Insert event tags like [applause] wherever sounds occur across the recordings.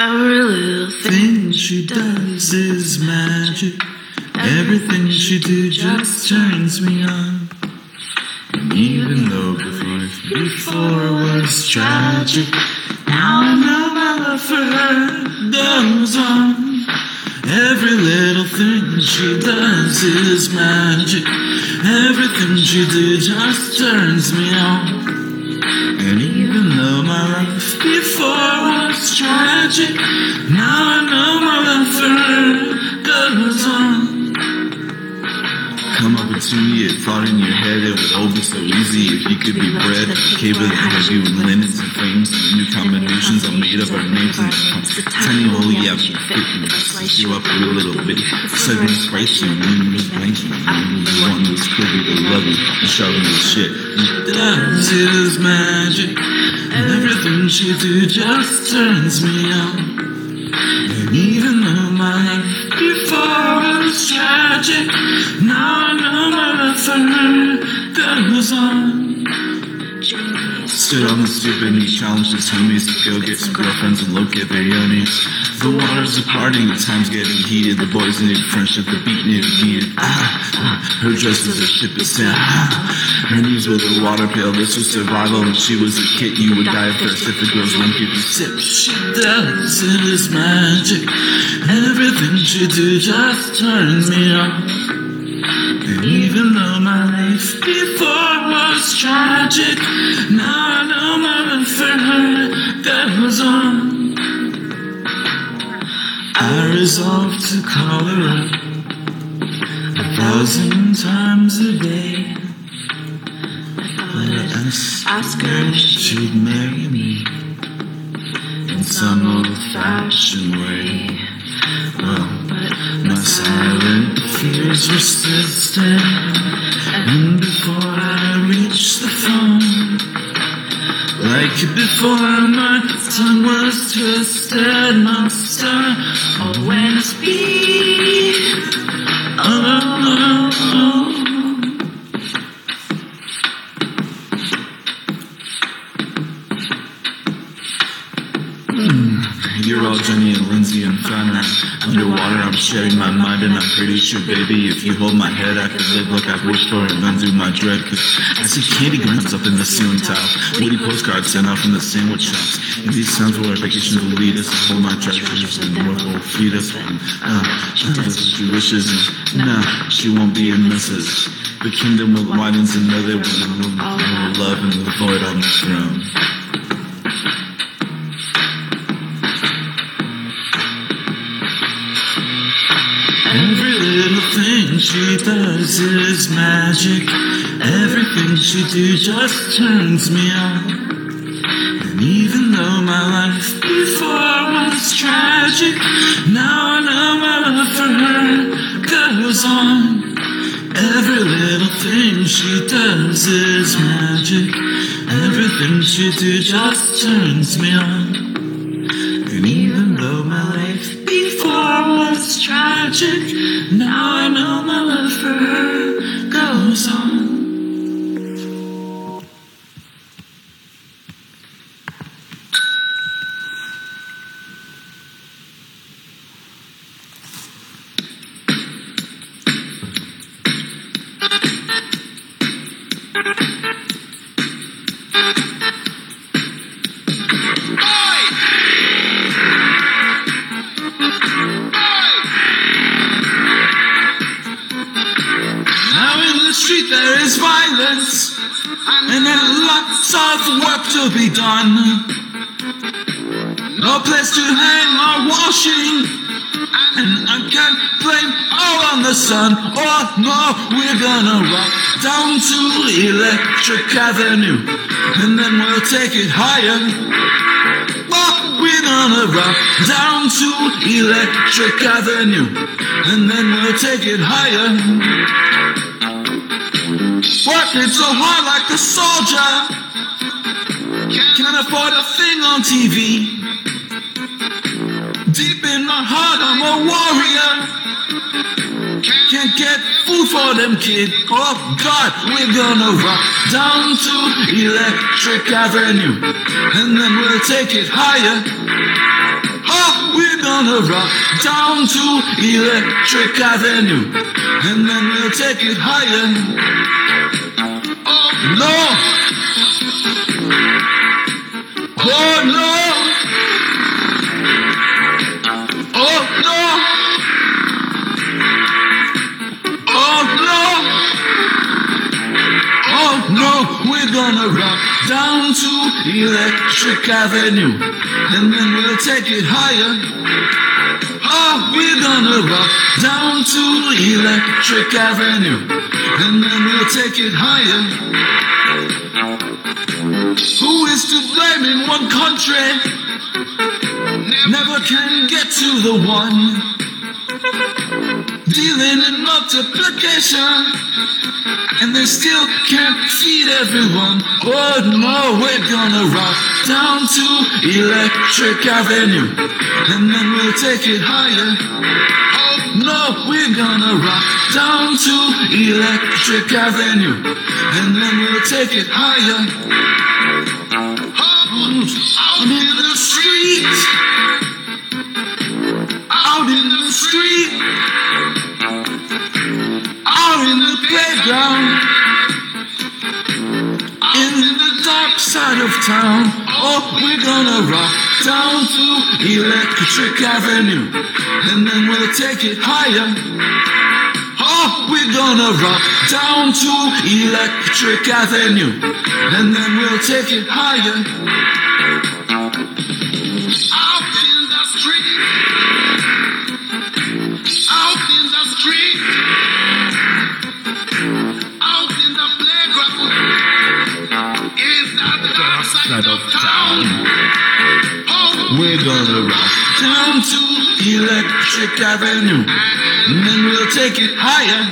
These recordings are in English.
Every little thing she does is magic. Everything she do just turns me on. And even though before, before was tragic, now I know my love for her goes on. Every little thing she does is magic. Everything she do just turns me on. Tragic, now I know opportunity, it thought in your head it would all be so easy if you could be bred. Capable of heavy with linens and frames and new combinations are made up of our names and tiny hole, yeah, we fit and slice you up a little bit. Serving spice you, and was blanking, one who's pretty to you, and sharpen the shit. Does is magic. And everything she do just turns me on. And even life before was tragic, now I know for her goes on. Stood on the stoop and he challenged his homies to go get some girlfriends and locate their yonis. The waters are parting, the time's getting heated. The boys need friendship, the beat needed needed. Ah, her dress is a ship of sand. Ah, her knees were the water pail. This was survival. When she was a kid, you would die of thirst if the girls wouldn't give you sip. She does it is magic. Everything she do just turns me on. And even though my life before was tragic, now I know my for her goes on. I resolved to call her up a thousand times a day. But I ask, ask her if she'd marry me in some old-fashioned way. Well, my silent fears were resisted, and before like before my tongue was twisted, monster always be. And baby, if you hold my head, I could live like I've wished for and undo my dread. Cause I see candy grams up in the ceiling tile, woody postcards sent out from the sandwich shops. And these sounds where vacations will lead us, hold my treasures, and more will feed us. And, uh, she wishes, and nah, she won't be a missus. The kingdom will widens another one, will love and the void on the throne. Little thing she does is magic. Everything she do just turns me on. And even though my life before was tragic, now I know my love for her goes on. Every little thing she does is magic. Everything she do just turns me on. And even though my life before was tragic, now Electric Avenue, and then we'll take it higher. Working so hard like a soldier. Can't afford a thing on TV. Deep in my heart, I'm a warrior. Can't get food for them kids. Oh God, we're gonna rock down to Electric Avenue, and then we'll take it higher. Gonna rock down to Electric Avenue, and then we'll take it higher. Oh no! Oh no! Oh no! Oh no! Oh no, we're gonna rock down to Electric Avenue, and then we'll take it higher. Ah, oh, we're gonna rock down to Electric Avenue, and then we'll take it higher. Who is to blame in one country? Never can get to the one. Dealing in multiplication, and they still can't feed everyone. Oh no, we're gonna rock down to Electric Avenue, and then we'll take it higher. Oh no, we're gonna rock down to Electric Avenue, and then we'll take it higher. Out in the street, out in the street, in the playground, in the dark side of town. Oh, we're gonna rock down to Electric Avenue, and then we'll take it higher. Oh, we're gonna rock down to Electric Avenue, and then we'll take it higher. Electric Avenue, and then we'll take it higher.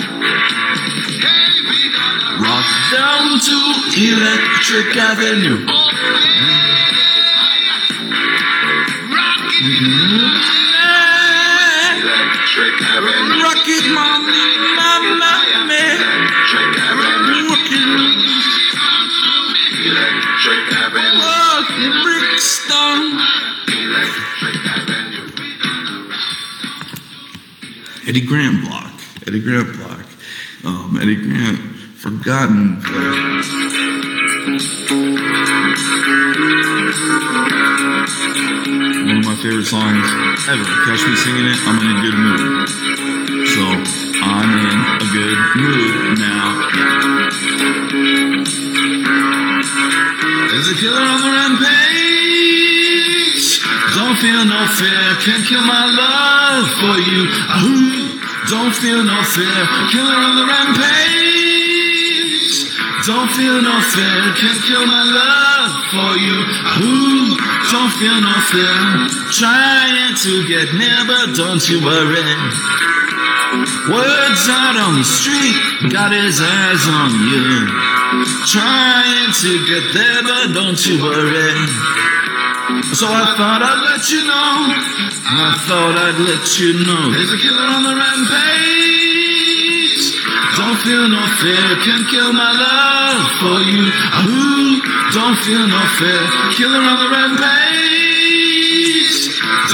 Rock down to Electric Avenue. Eddie Grant block. Eddie Grant block. Um, Eddie Grant, forgotten. One of my favorite songs ever. Catch me singing it, I'm in a good mood. So I'm in a good mood now. There's a killer on the rampage. Don't feel no fear, can't kill my love for you. Ahoo. Don't feel no fear, killer on the rampage. Don't feel no fear, can't kill my love for you. Ahoo. Don't feel no fear, trying to get near, but don't you worry. Words out on the street, got his eyes on you. Trying to get there, but don't you worry. So I thought I'd let you know. I thought I'd let you know. There's a killer on the rampage. Don't feel no fear, can kill my love for you. Ooh, don't feel no fear, killer on the rampage.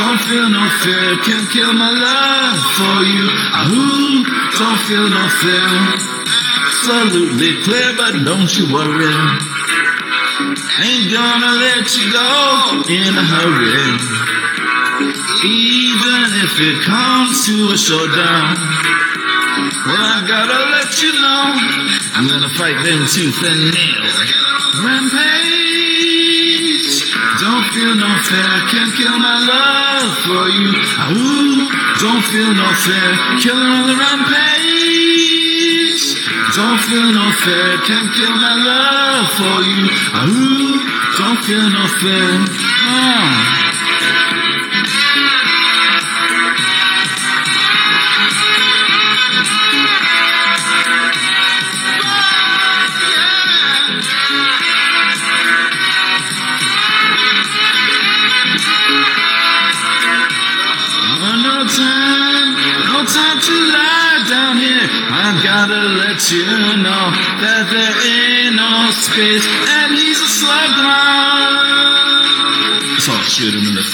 Don't feel no fear, can kill my love for you. Ooh, don't feel no fear. Absolutely clear, but don't you worry. Ain't gonna let you go in a hurry. Even if it comes to a showdown. Well, I gotta let you know. I'm gonna fight them tooth and nail. Rampage. Don't feel no fear, can't kill my love for you. Ooh, don't feel no fear, killer on the rampage. Don't feel no fear, can't kill my love for you. Ooh, don't feel no fear. Ah.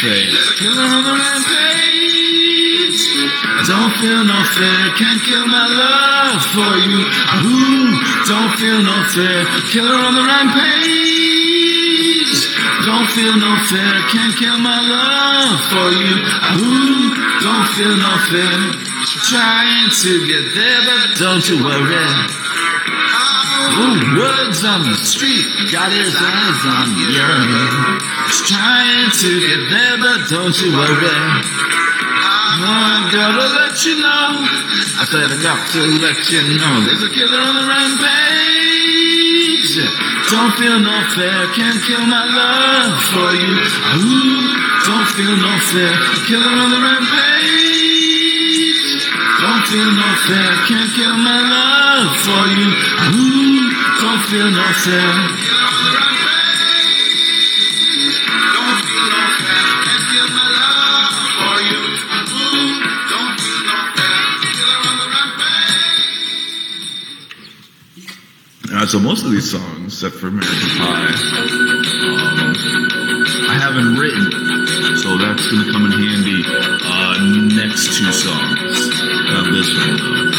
Face. Killer on the rampage. Don't feel no fear, can't kill my love for you. Ooh, don't feel no fear, killer on the rampage. Don't feel no fear, can't kill my love for you. Ooh, don't feel no fear. Trying to get there, but don't you worry. Ooh, words on the street, got his eyes on you. He's trying to get there, but don't you worry. I gotta let you know. I said I got to let you know. There's a killer on the rampage. Don't feel no fear, can't kill my love for you. Ooh, don't feel no fear, killer on the rampage. Don't feel no fear, can't kill my love for you. Ooh, don't feel no fear. So most of these songs, except for American Pie, um, I haven't written, so that's gonna come in handy. Uh, next two songs, not this one though.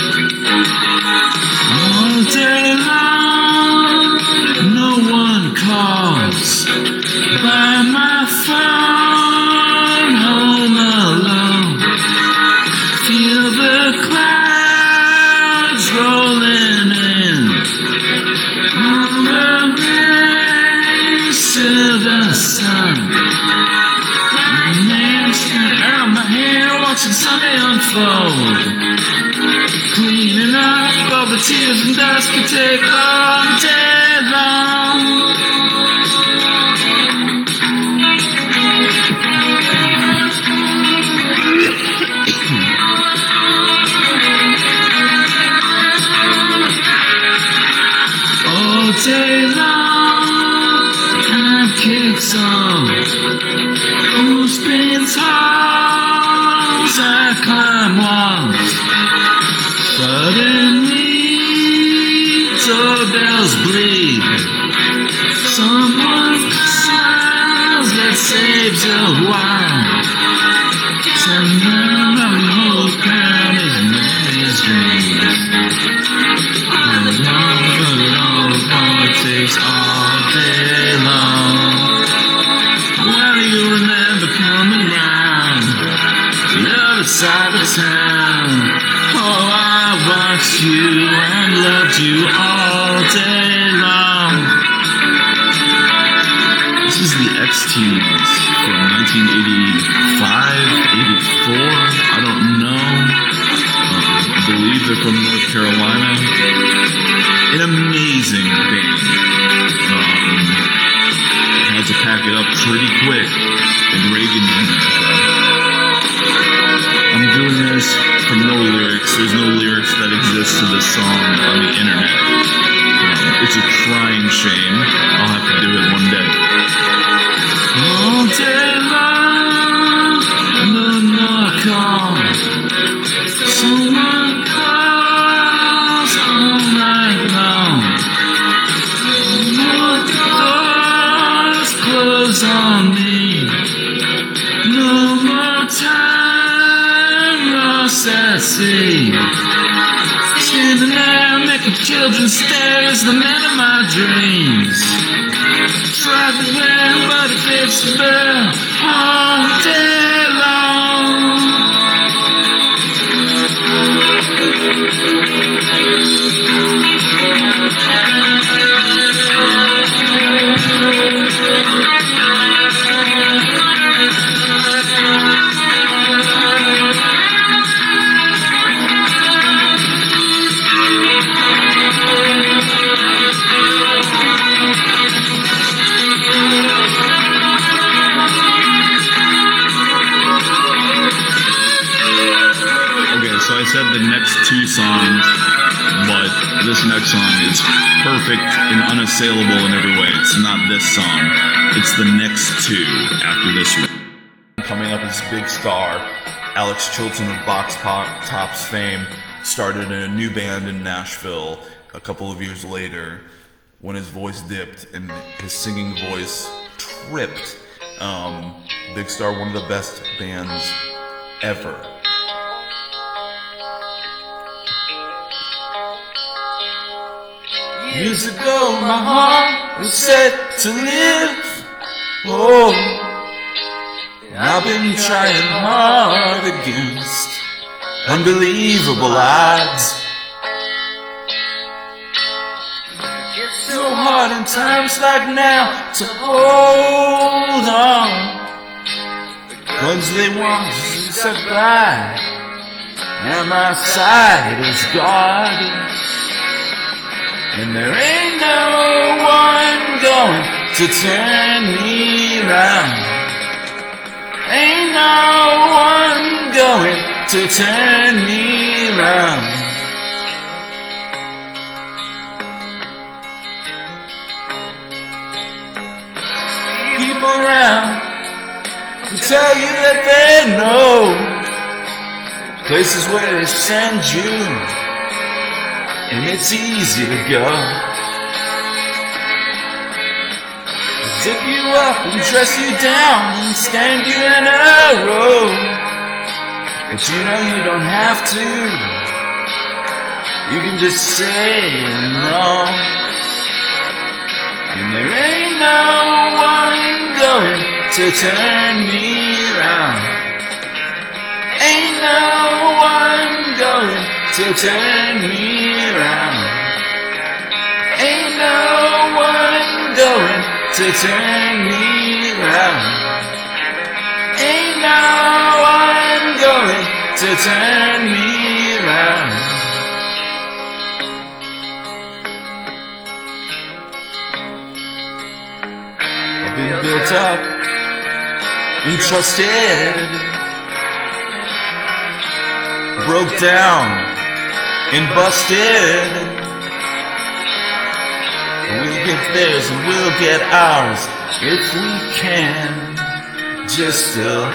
Tears other side of town. Oh, I watched you and loved you all day long. This is the X Teens from 1985, 84. I don't know. Um, I believe they're from North Carolina. star. Alex Chilton of Box Pop, Tops fame started a new band in Nashville a couple of years later when his voice dipped and his singing voice tripped. Um, Big Star, one of the best bands ever. Years ago, my heart was set to live. Oh. I've been trying hard against unbelievable odds. It's so hard in times like now to hold on. Cause they want to survive, and my side is guarded. And there ain't no one going to turn me around. Ain't no one going to turn me around. People around who tell you that they know places where they send you, and it's easy to go. Up and dress you down and stand you in a row. But you know you don't have to. You can just say no. And there ain't no one going to turn me around. Ain't no one going to turn me around. Ain't no one going to turn me around. Ain't no one going to turn me around. I've been built up and trusted, broke down and busted. We'll get theirs and we'll get ours if we can just to hold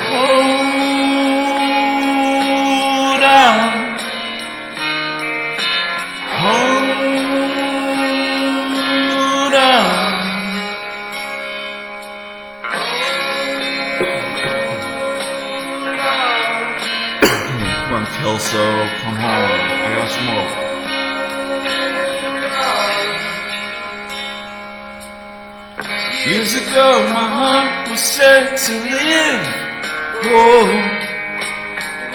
on. Hold on. Come on, Kelso, come home. I got smoke. Years ago, my heart was set to live. Oh,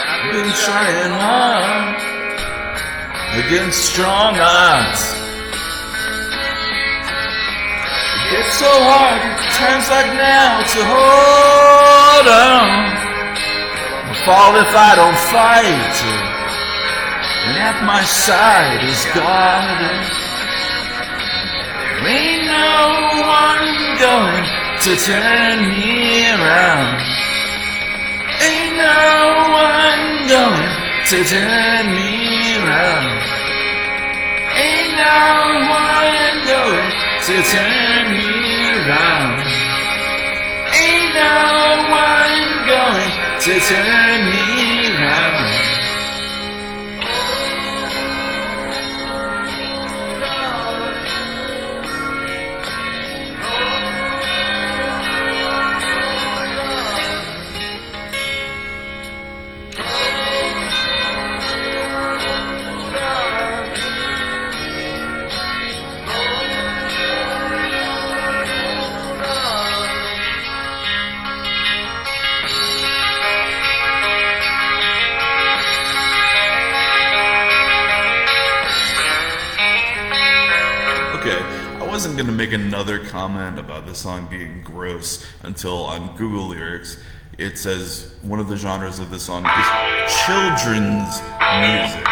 I've been trying hard against strong odds. It gets so hard at times like now to hold on. I fall if I don't fight, and at my side is God. Ain't no one going to turn me around. Ain't no one going to turn me around. Ain't no one going to turn me around. Ain't no one going to turn me around. Okay, I wasn't gonna make another comment about this song being gross until on Google lyrics it says one of the genres of this song is children's music.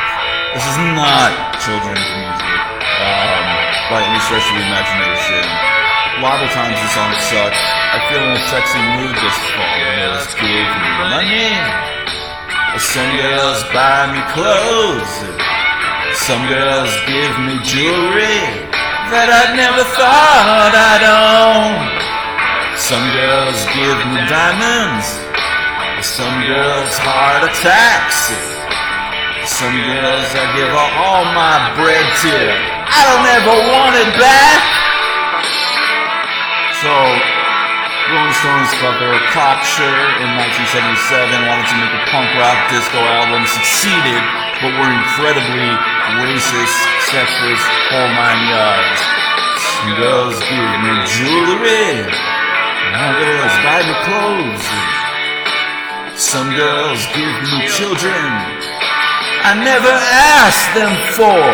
This is not children's music um, by any stretch of the imagination. A lot of times the song sucks. I feel in a sexy mood this fall. Girls give me money. Some girls buy me clothes. Some girls give me jewelry that I'd never thought I'd own. Some girls give me diamonds. Some girls heart attacks. Some girls I give all my bread to. I don't ever want it back. So, Rolling Stones thought they were cocksure in 1977, wanted to make a punk rock disco album, succeeded, but were incredibly racist, sexless, whole nine yards. Some girls give me jewelry. Others buy me clothes. Some girls give me children. I never asked them for.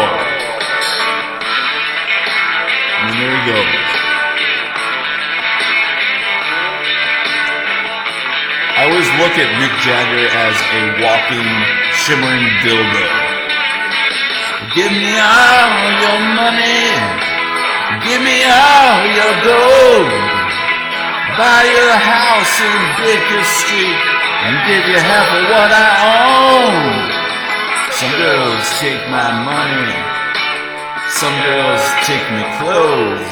And there he goes. I always look at Mick Jagger as a walking, shimmering dildo. Give me all your money. Give me all your gold. Buy your house in Baker Street and give you half of what I own. Some girls take my money. Some girls take my clothes.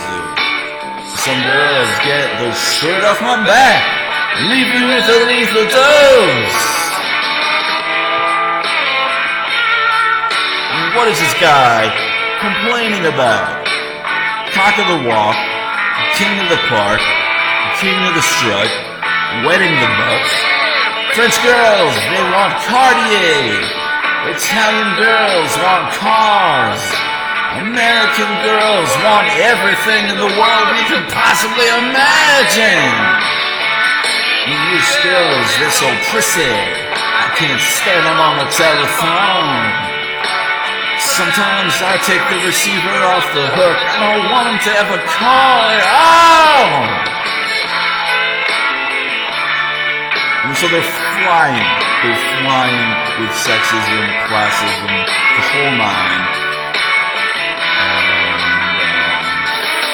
Some girls get the shirt off my back. Leave me with a lethal dose. What is this guy complaining about? Cock of the walk, king of the park, king of the strut, wetting the bucks. French girls, they want Cartier. Italian girls want cars. American girls want everything in the world you can possibly imagine. English girls, they're so prissy. I can't stand them on the telephone. Sometimes I take the receiver off the hook. I don't want them to ever call it. Oh! And so they're flying. They're flying with sexism, classism, the whole nine.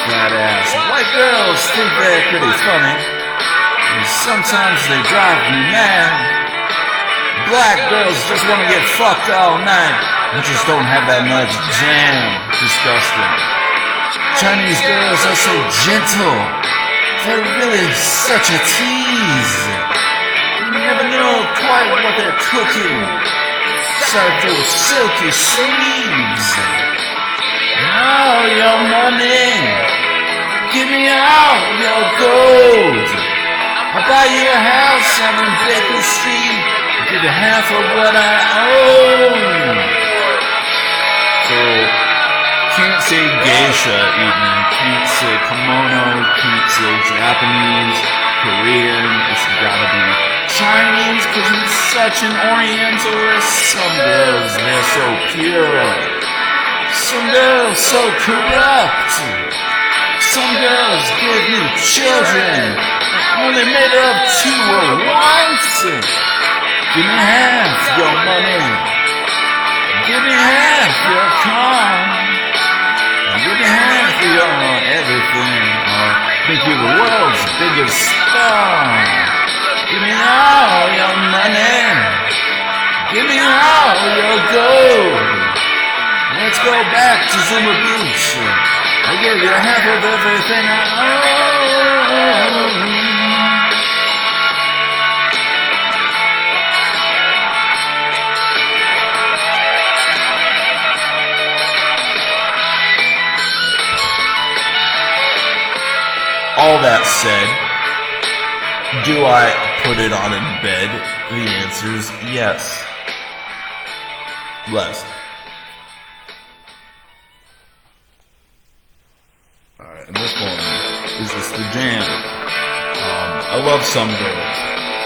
And, um. White girls think they're pretty funny. And sometimes they drive me mad. Black girls just want to get fucked all night. I just don't have that much jam. Disgusting. Chinese girls are so gentle. They're really such a tease. You never know quite what they're cooking. Inside those silky sleeves. All your money. Give me all your gold. I'll buy you a house on Baker Street. You half of what I own. So, can't say geisha even, can't say kimono, can't say Japanese, Korean, it's gotta be Chinese because he's such an orientalist. Some girls, they're so pure. Some girls so corrupt. Some girls give you children, only made of two or once. Give me half your money. Give me half your car. Give me half your everything. Think you're the world's biggest star. Give me all your money. Give me all your gold. Let's go back to Zuma Beach. I give you half of everything I own. All that said, do I put it on in bed? The answer is yes. Les. Alright, and this one is just the jam. Um, I love Some Girls.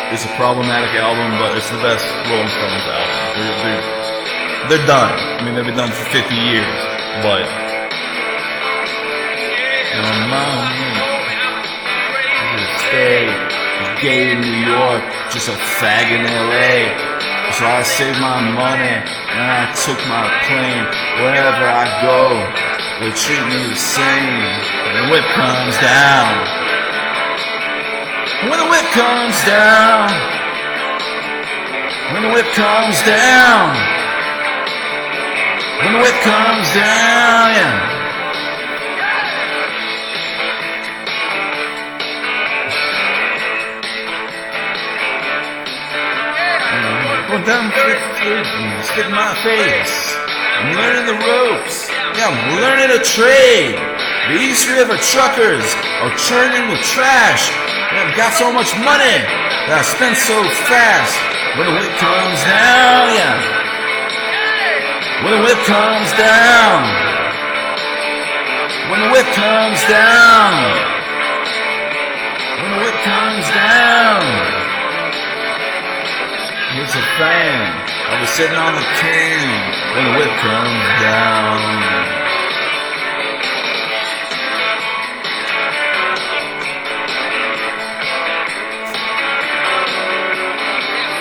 It's a problematic album, but it's the best Rolling Stones album. They're, they're, they're done. I mean, they've been done for 50 years, but. Gay in New York, just a fag in LA. So I saved my money and I took my plane. Wherever I go, they treat me the same. When the whip comes down, when the whip comes down, when the whip comes down, when the whip comes down, yeah. Well, down fifth stick my face. I'm learning the ropes. Yeah, I'm learning a trade. The East River truckers are churning with trash. And I've got so much money that I spend so fast. When the whip comes down, yeah. When the whip comes down. When the whip comes down. When the whip comes down. Here's a fan. I was sitting on the can when the whip comes down.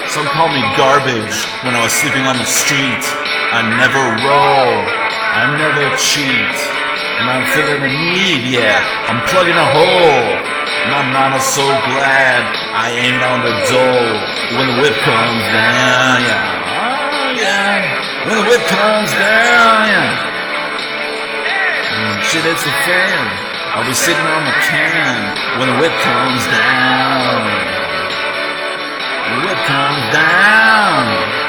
Some call me garbage when I was sleeping on the street. I never roll, I never cheat. And I'm feeling a need, yeah, I'm plugging a hole. My mama's so glad I ain't on the dole. When the whip comes down, yeah, oh yeah. When the whip comes down, yeah. Mm, shit it's a fan. I'll be sitting on the can when the whip comes down. The whip comes down.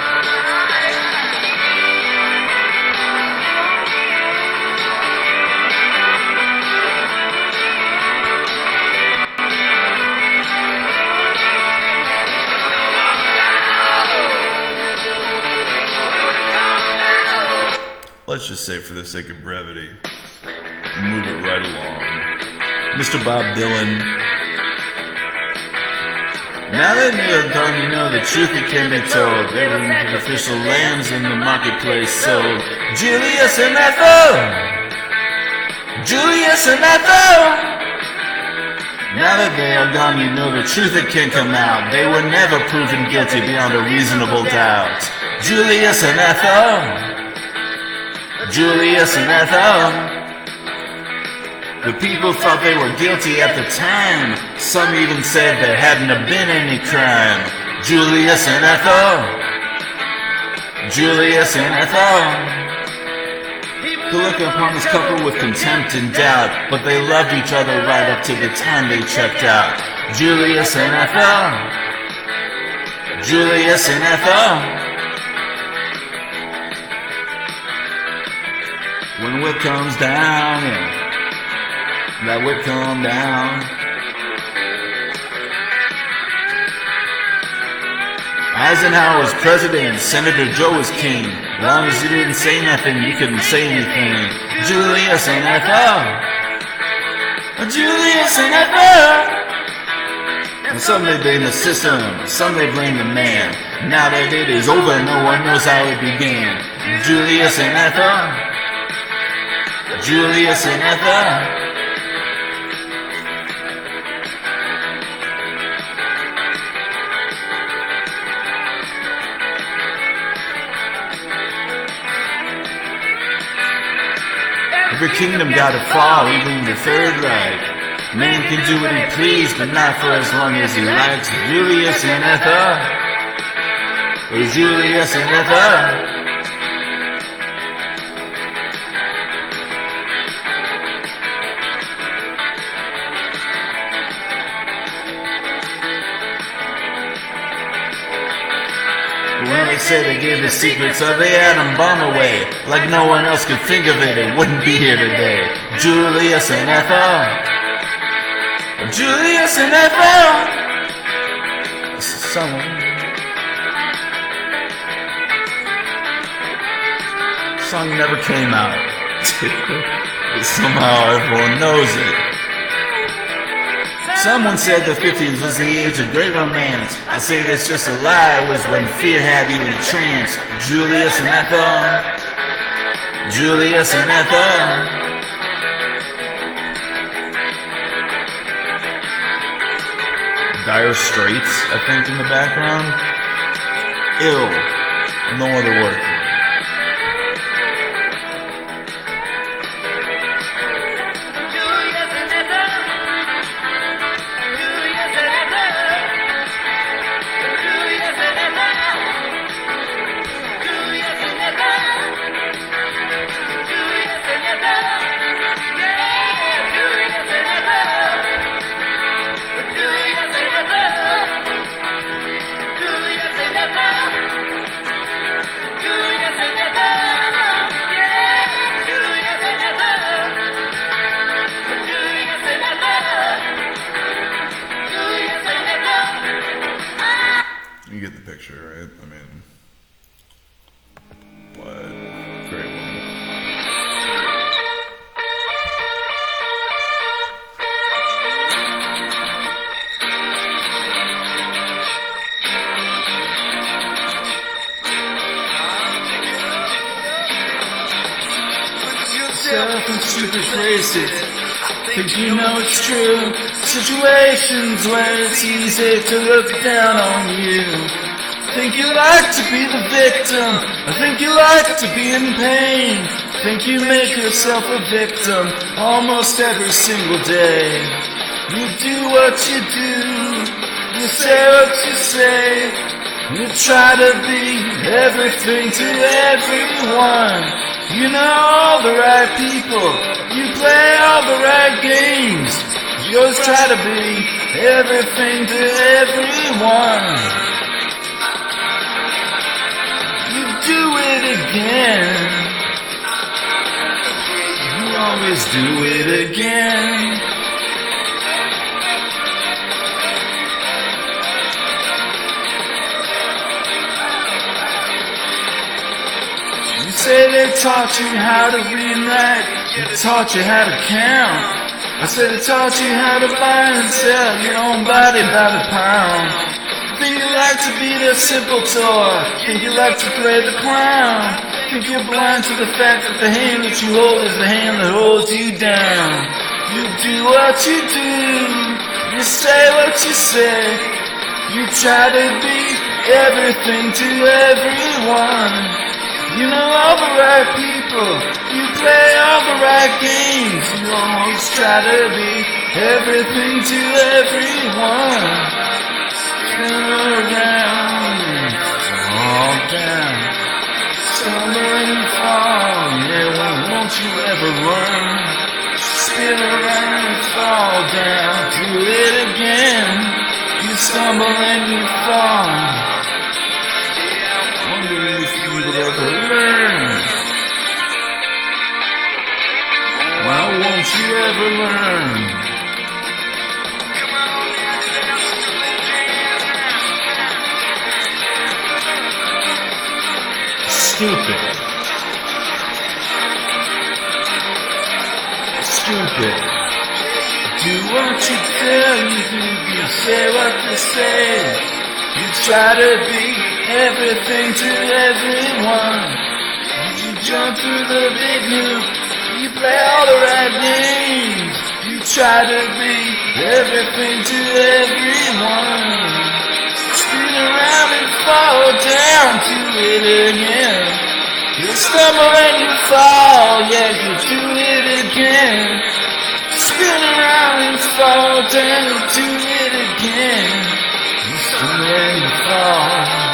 Let's just say, for the sake of brevity, move it right along. Mr. Bob Dylan, now that you're gone, you know the truth it can be told. Every official lambs in the marketplace sold. Julius and Ethel! Julius and Ethel! Now that they are gone, you know the truth it can come out. They were never proven guilty beyond a reasonable doubt. Julius and Ethel! Julius and Ethel. The people thought they were guilty at the time. Some even said there hadn't been any crime. Julius and Ethel. Julius and Ethel. To look upon this couple with contempt and doubt, but they loved each other right up to the time they checked out. Julius and Ethel. Julius and Ethel. When whip comes down, yeah, that whip come down. Eisenhower was president, Senator Joe was king. As long as you didn't say nothing, you couldn't say anything. Julius and Ethel. Julius and Ethel. And some they blame the system, some they blame the man. Now that it is over, no one knows how it began. Julius and Ethel. Julius and Ethel. Every kingdom got to fall, even the third Reich. Man can do what he please, but not for as long as he likes. Julius and Ethel. Julius and. Said they gave the secrets of the atom bomb away, like no one else could think of it, it wouldn't be here today. Julius and Ethel. Julius and Ethel. This is someone. Song never came out. but [laughs] somehow everyone knows it. Someone said the 50s was the age of great romance. I say that's just a lie. It was when fear had you in trance. Julius and Ethel. Julius and Ethel. Dire Straits, I think, in the background. Ill. No other word. Yourself in stupid places. Think you know it's true. Situations where it's easy to look down on you. Think you like to be the victim. I think you like to be in pain. Think you make yourself a victim almost every single day. You do what you do. You say what you say. You try to be everything to everyone. You know all the right people. You play all the right games. You always try to be everything to everyone. You do it again. You always do it again. Say they taught you how to. They taught you how to count. I said they taught you how to buy and sell your own body by the pound. Think you like to be the simple toy. Think you like to play the clown. Think you're blind to the fact that the hand that you hold is the hand that holds you down. You do what you do. You say what you say. You try to be everything to everyone. You know all the right people. You play all the right games. You always try to be everything to everyone. Spin around and fall down. Stumble and fall. Yeah, well, won't you ever learn? Spin around and fall down. Do it again. You stumble and you fall. don't you ever learn? Stupid. Stupid. Do what you tell you do, you say what you say. You try to be everything to everyone. You jump through the big hoop you play all the right games. You try to be everything to everyone. Spin around and fall down to it again. You stumble and you fall, yeah, you do it again. Spin around and fall down to it again. You stumble and you fall.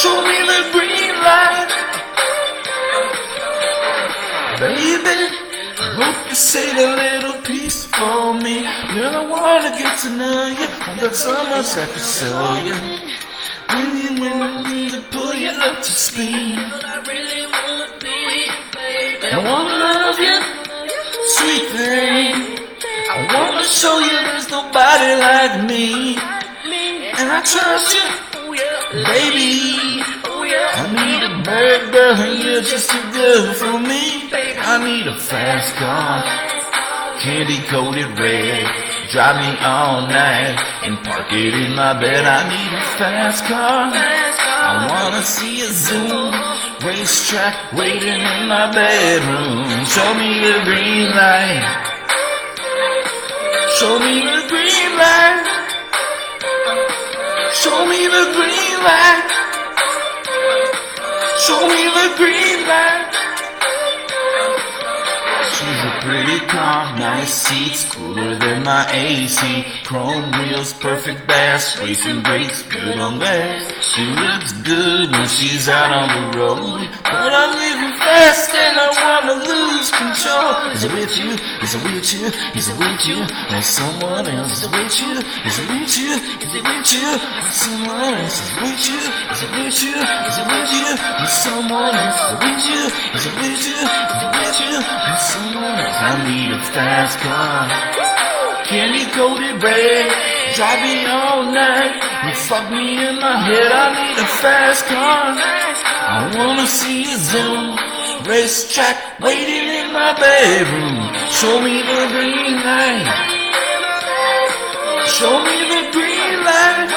Show me the green light. Baby, hope you say a little piece for me. Girl, I wanna get to know you. I got so much I can show you. When you when I need to pull you up to speed. I really wanna be I wanna love you, sweet thing. I wanna show you there's nobody like me. And I trust you, baby. I need a bad girl, and you're just too good for me. I need a fast car, candy coated red. Drive me all night and park it in my bed. I need a fast car. I wanna see a zoom racetrack waiting in my bedroom. Show me the green light. Show me the green light. Show me the green light. Show me the green light. She's a pretty car, nice seats, cooler than my AC. Chrome wheels, perfect bass, racing brakes, good on gas. She looks good when she's out on the road, but I'm living fast and I wanna lose control. Is it with you? Is it with you? Is it with you? Or someone else? Is it with you? Is it with you? Is it with you? Or someone else? Is it with you? Is it with you? Is it with you? Or someone else? Is it with you? Is it with you? Is it with you? I need a fast car. Candy coated red, drive me all night. You fuck me in my head. I need a fast car. I wanna see a zoom racetrack waiting in my bedroom. Show me the green light. Show me the green light.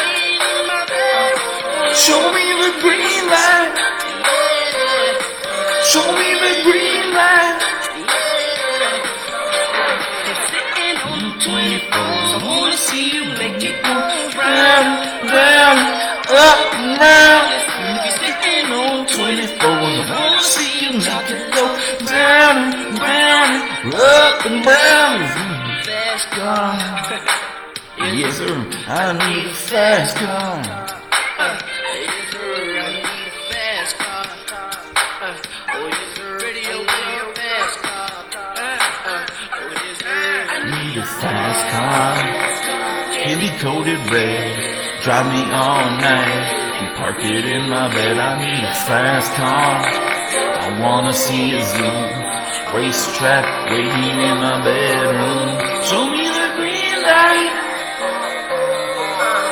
Show me the green light. Show me the green light. See you make it go round, round, up and round. If you're sitting on 24, I wanna see you make it go round and round, up and round. Fast car. Yes, sir. I need a fast car. I need a fast car, candy coated red. Drive me all night and park it in my bed. I need a fast car. I wanna see a zoom racetrack waiting in my bedroom. Show me the green light.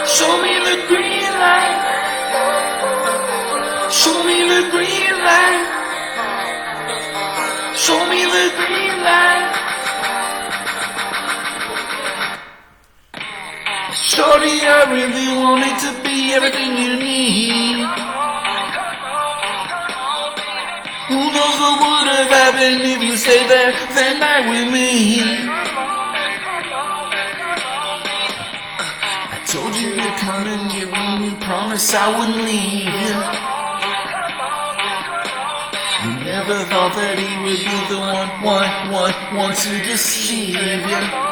Show me the green light. Show me the green light. Show me the green light. Shorty, I really wanted to be everything you need. Who knows what would have happened if you stayed there that night with me? I told you to come and get me, you promised I wouldn't leave you. You never thought that he would be the one, one, one, one to deceive you.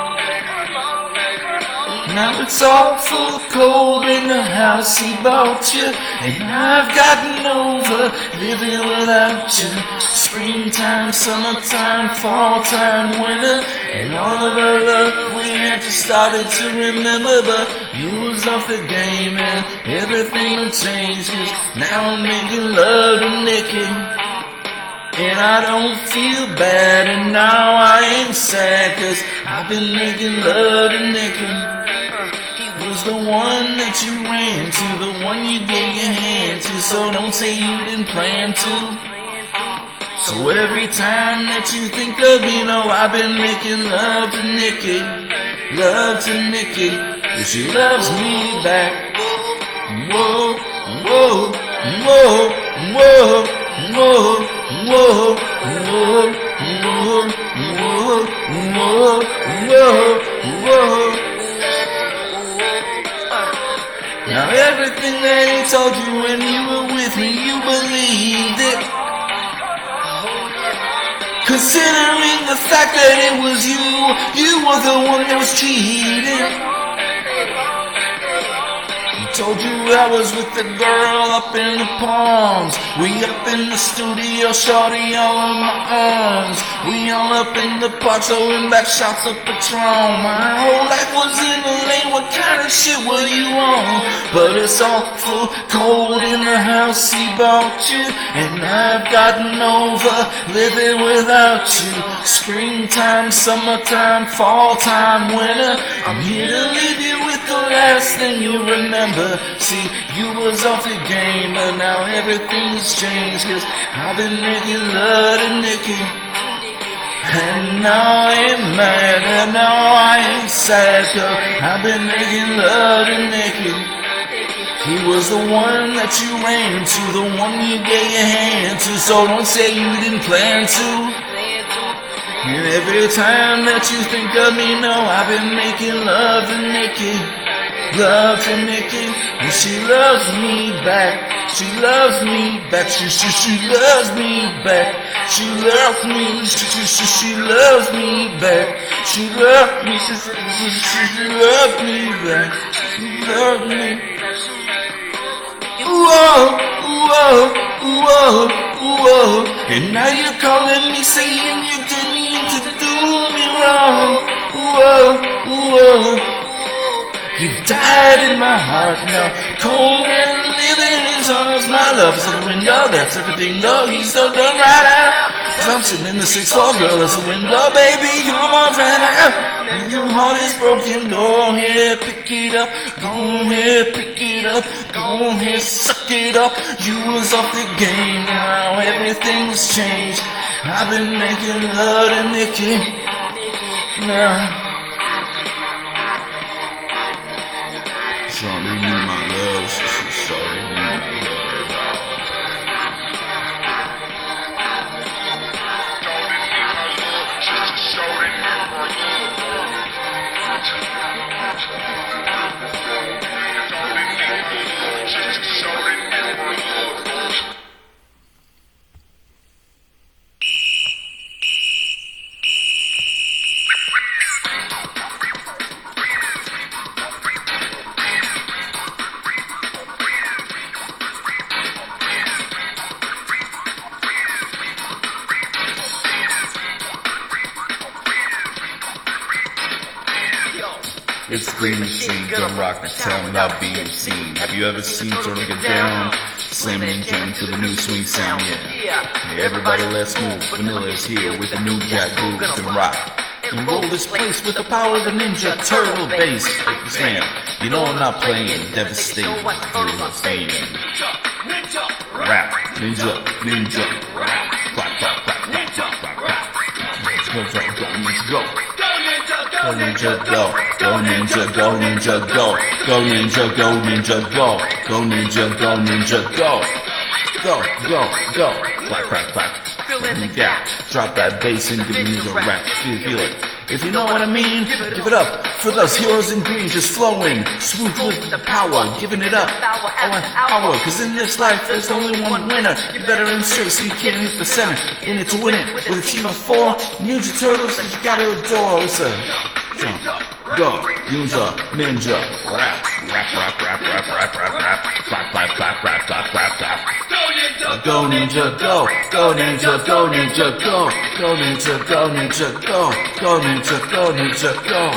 Now it's awful cold in the house he bought you, and I've gotten over living without you. Springtime, summertime, falltime, winter, and all of our luck we had just started to remember, but you was off the game and everything changed. now I'm making love to Nikki. And I don't feel bad, and now I ain't sad, cause I've been making love to Nikki. The one that you ran to, the one you gave your hand to, so don't say you didn't plan to. So every time that you think of me, know I've been making love to Nikki, love to Nikki, and she loves me back. Whoa, whoa, whoa, whoa, whoa, whoa, whoa, whoa, whoa, whoa, whoa. Now everything that he told you when you were with me, you believed it. Considering the fact that it was you, you were the one that was cheating. Told you I was with the girl up in the palms. We up in the studio, shorty all in my arms. We all up in the park, throwing back shots of Patron. My whole life was in the lane, what kind of shit were you on? But it's awful cold in the house he bought you. And I've gotten over living without you. Springtime, summertime, fall time, winter. I'm here to leave you with the last thing you remember. See, you was off your game, but now everything's changed. Cause I've been making love to Nikki. And now I ain't mad, and now I ain't sad, cause I've been making love to Nikki. He was the one that you ran to, the one you gave your hand to, so don't say you didn't plan to. And every time that you think of me, no, I've been making love to Nikki. Love to Nikki, and she loves me back. She loves me back. She she she loves me back. She loves me. She she she, she loves me back. She loves me. She she she, she loves me back. She loves me. Whoa, oh, whoa, oh, whoa, oh. whoa. And now you're calling me saying you didn't mean to do me died in my heart now. Cold and living in his arms. My love's a window. That's everything, though. He's so done right out. Sitting in the sixth floor, girl. It's a window, baby. Come on, right out. And your heart is broken. Go ahead, pick it up. Go ahead, pick it up. Go ahead, suck it up. You was off the game. Now everything's changed. I've been making love to Nikki. Now. genre being seen. Have you ever seen turning get down? Slamming jamming to the new swing sound, yeah. Hey, everybody, let's move. Vanilla is here with the new jack groove and rock. And roll this place with the power of the Ninja Turtle bass. Sam, you know I'm not playing. Devastating. Devastating. Rap. Ninja. Ninja. Rap. Clap, clap, clap. Let's go, go, go, let's go. Go ninja go, go ninja go ninja go, go ninja go ninja go, go ninja go ninja go, go go go, clap clap clap. Yeah, drop that bass and give me the rap. Feel it. If you know what I mean, give it up for those heroes in green just flowing, smooth with the power, giving it up. Want power, cause in this life there's only one winner. You better insert so you can't hit the center. In it to win it with a team of four Ninja Turtles that you gotta adore. It's a jump, go, ninja, ninja, rap, rap, rap, rap, rap, rap, rap, rap, clap, clap, clap, clap, clap, clap. Go ninja, go, go ninja, go ninja, go, go ninja, go ninja, go, go ninja, go ninja, go.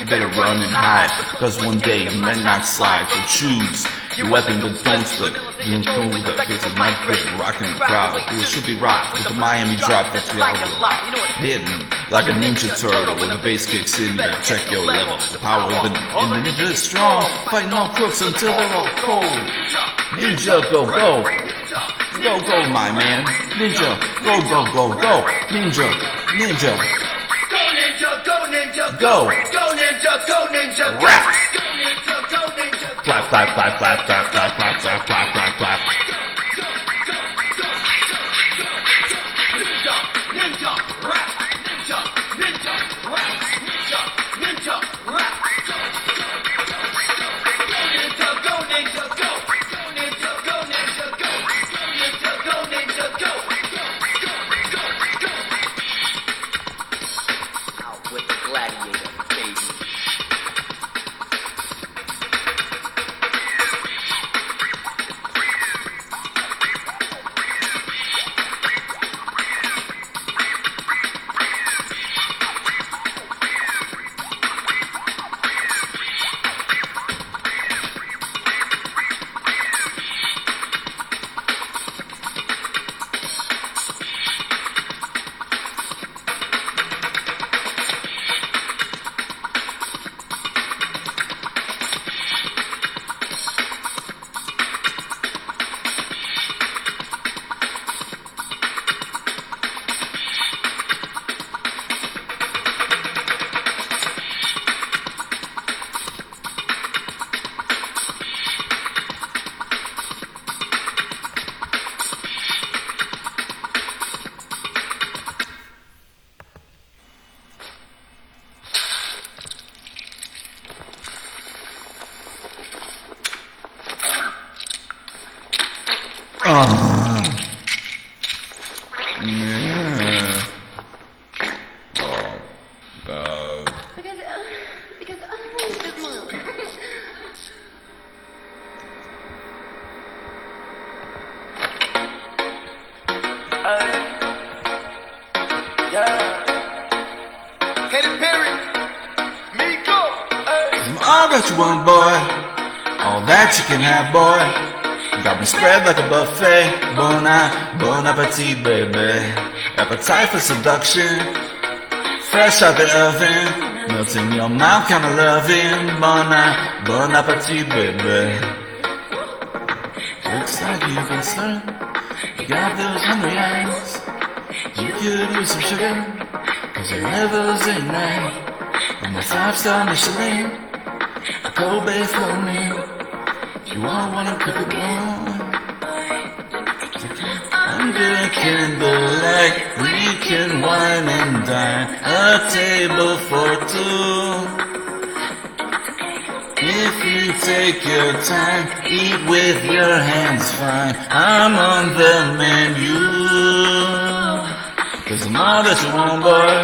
You better run and hide, cause one day you might not slide, so choose your weapon, don't slip. You cool with the kids of my crib, rocking the crowd. It should be rock with the Miami drop that's reality. Hidden like a ninja turtle when the bass kicks in, you better check your level. The power of the, and the ninja is strong, fighting all crooks until they're all cold. Ninja, go, go. Go, go, my man. Ninja, go, go, go, go. Ninja, ninja. Go ninja, go ninja, Go. Go ninja, go ninja, Rap. Clap, clap, clap, clap, clap, clap, clap, clap. Can have, boy. Got me spread like a buffet. Bon, a- bon appetit, baby. Appetite for seduction. Fresh out the oven. Melts in your mouth, kinda loving. Bon, a- bon appetit, baby. Looks like you can start. You got those hungry eyes. You could use some sugar. Cause your level's ain't right. I'm a five star Michelin. Kobe floating. You all wanna cook on. Under candlelight, we can wine and dine. A table for two. If you take your time, eat with your hands fine. I'm on the menu. Cause I'm all that you want, boy.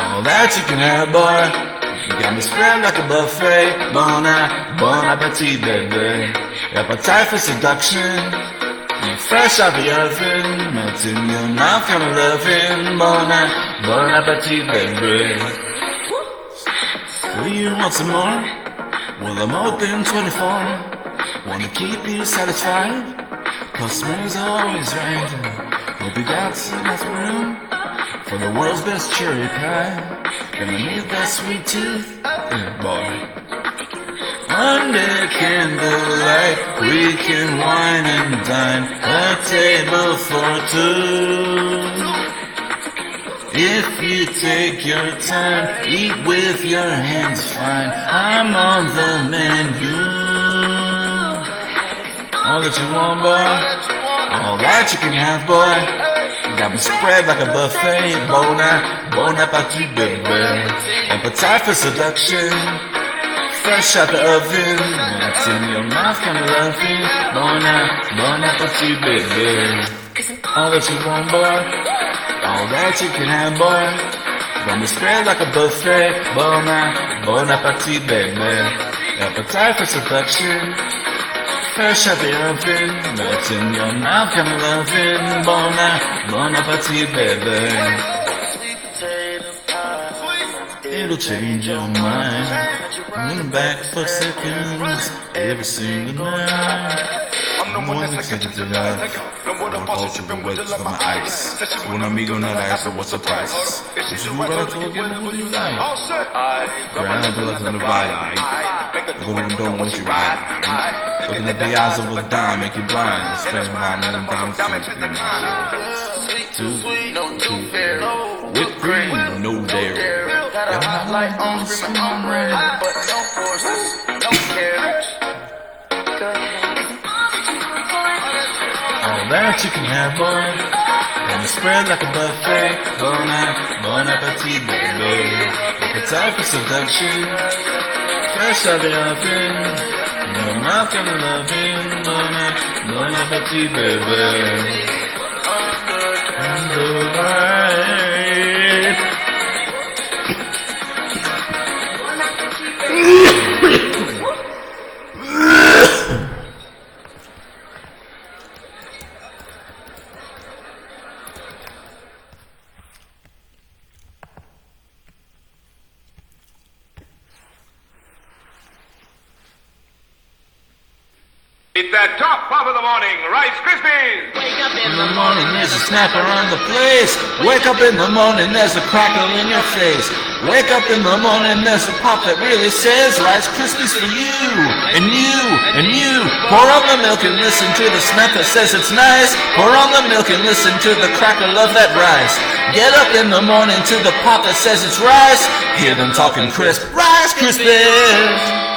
All that you can have, boy. You got me spread like a buffet. Bon, a- bon appetit, baby. Appetite for seduction. You're fresh out the oven. Melt in your mouth, kind of loving. Bon, bon appetit, baby. Do you want some more? Well, I'm open 24. Wanna keep you satisfied? Customers always right. Hope you got nice room for the world's best cherry pie. Gonna need that sweet tooth, yeah, boy. Under candlelight, we can wine and dine. A table for two. If you take your time, eat with your hands fine. I'm on the menu. All that you want, boy. All that you can have, boy. Got me spread like a buffet. Bon, bon appetit, baby. Appetite for seduction. Fresh out the oven. What's in your mouth, kind of loving. Bon, bon appetit, baby. All that you want, boy. All that you can have, boy. Me spread like a buffet. Bon, bon appetit, baby. Appetite for seduction. Fresh out the oven, melts in your mouth, kind of loving. Bon, bon appetit, baby. It'll change your mind. Running back for seconds, every single night. I'm the one that's like to life. More than positive and with love my ice. Un amigo no le hace what's the price. Is you what wanna I go do, get it, what you like? All set. I Grab the left on the right. And don't want you right. Looking at the eyes of a dime, make you blind. Spend my million pounds something. Too sweet, no too fair. Got a hot light on, screaming I'm ready. but no forces, no care. All that you can have, boy. And it's spread like a buffet. Bon, a- bon appetit, baby. Appetite for seduction. Fresh out the oven. Your mouth kind of loving. Bon, a- bon appetit, baby. Underlight. It's that top part of the morning, the morning there's a snapper on the place. Wake up in the morning, there's a crackle in your face. Wake up in the morning, there's a pop that really says Rice Krispies for you, and you, and you. Pour on the milk and listen to the snap that says it's nice. Pour on the milk and listen to the crackle of that rice. Get up in the morning to the pop that says it's rice. Hear them talking crisp, Rice Krispies.